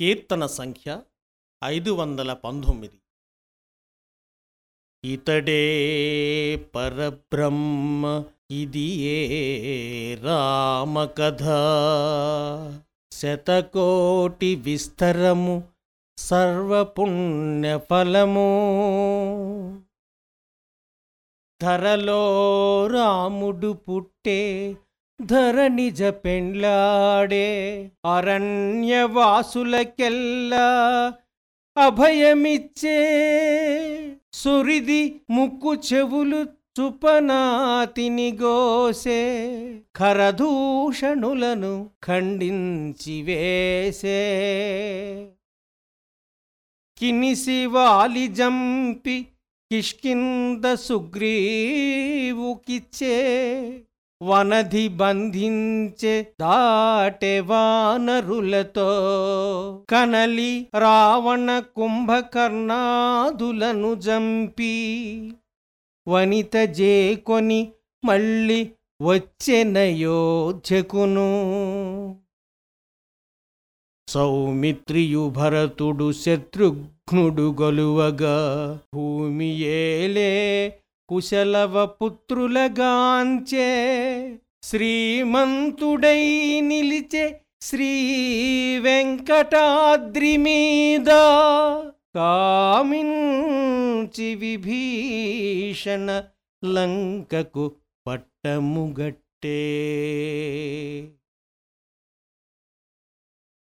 కీర్తన సంఖ్య ఐదు వందల పంతొమ్మిది. ఇతడే పరబ్రహ్మ ఇది ఏ రామకథ. శతకోటి విస్తరము సర్వపుణ్యఫలము ధరలో రాముడు పుట్టే ధరణిజ పెండ్లాడే అరణ్యవాసులకెల్లా అభయమిచ్చే సురిది ముక్కు చెవులు చుపనాతిని గోసే ఖరదూషణులను ఖండించి వేసే. కినిసి వాలి జంపి కిష్కింద సుగ్రీవుకిచ్చే వనధి బంధించే దాటె వానరులతో. కనలి రావణ కుంభకర్ణాదులను జంపి. వనిత జేకొని మళ్ళీ వచ్చెనయోధ్యకును సౌమిత్రియు భరతుడు శత్రుఘ్నుడు గొలువగా. భూమి ఏలే కుశలవ పుత్రులగాంచే శ్రీమంతుడై నిలిచే శ్రీ వెంకటాద్రి మీద కామించి విభీషణ లంకకు పట్టముగట్టే.